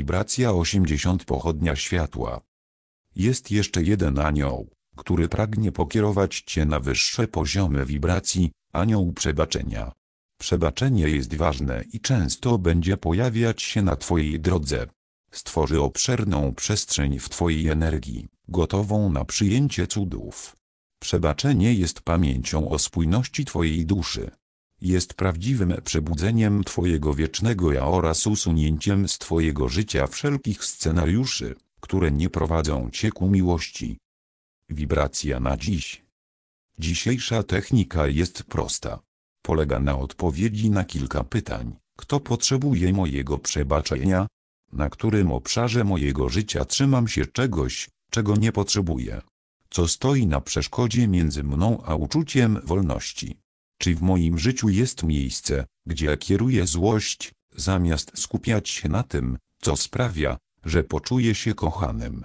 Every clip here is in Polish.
wibracja 80 pochodnia światła. Jest jeszcze jeden anioł, który pragnie pokierować Cię na wyższe poziomy wibracji, anioł przebaczenia. Przebaczenie jest ważne i często będzie pojawiać się na Twojej drodze. Stworzy obszerną przestrzeń w Twojej energii, gotową na przyjęcie cudów. Przebaczenie jest pamięcią o spójności Twojej duszy. Jest prawdziwym przebudzeniem Twojego wiecznego ja oraz usunięciem z Twojego życia wszelkich scenariuszy, które nie prowadzą Cię ku miłości. Wibracja na dziś. Dzisiejsza technika jest prosta. Polega na odpowiedzi na kilka pytań. Kto potrzebuje mojego przebaczenia? Na którym obszarze mojego życia trzymam się czegoś, czego nie potrzebuję? Co stoi na przeszkodzie między mną a uczuciem wolności? Czy w moim życiu jest miejsce, gdzie kieruję złość, zamiast skupiać się na tym, co sprawia, że poczuję się kochanym?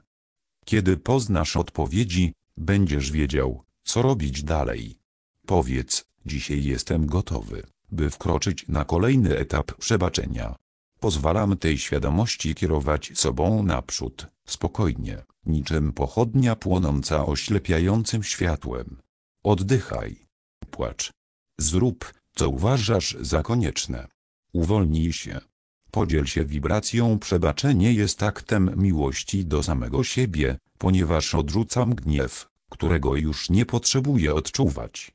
Kiedy poznasz odpowiedzi, będziesz wiedział, co robić dalej. Powiedz, dzisiaj jestem gotowy, by wkroczyć na kolejny etap przebaczenia. Pozwalam tej świadomości kierować sobą naprzód, spokojnie, niczym pochodnia płonąca oślepiającym światłem. Oddychaj. Płacz. Zrób, co uważasz za konieczne. Uwolnij się. Podziel się wibracją przebaczenie jest aktem miłości do samego siebie, ponieważ odrzucam gniew, którego już nie potrzebuję odczuwać.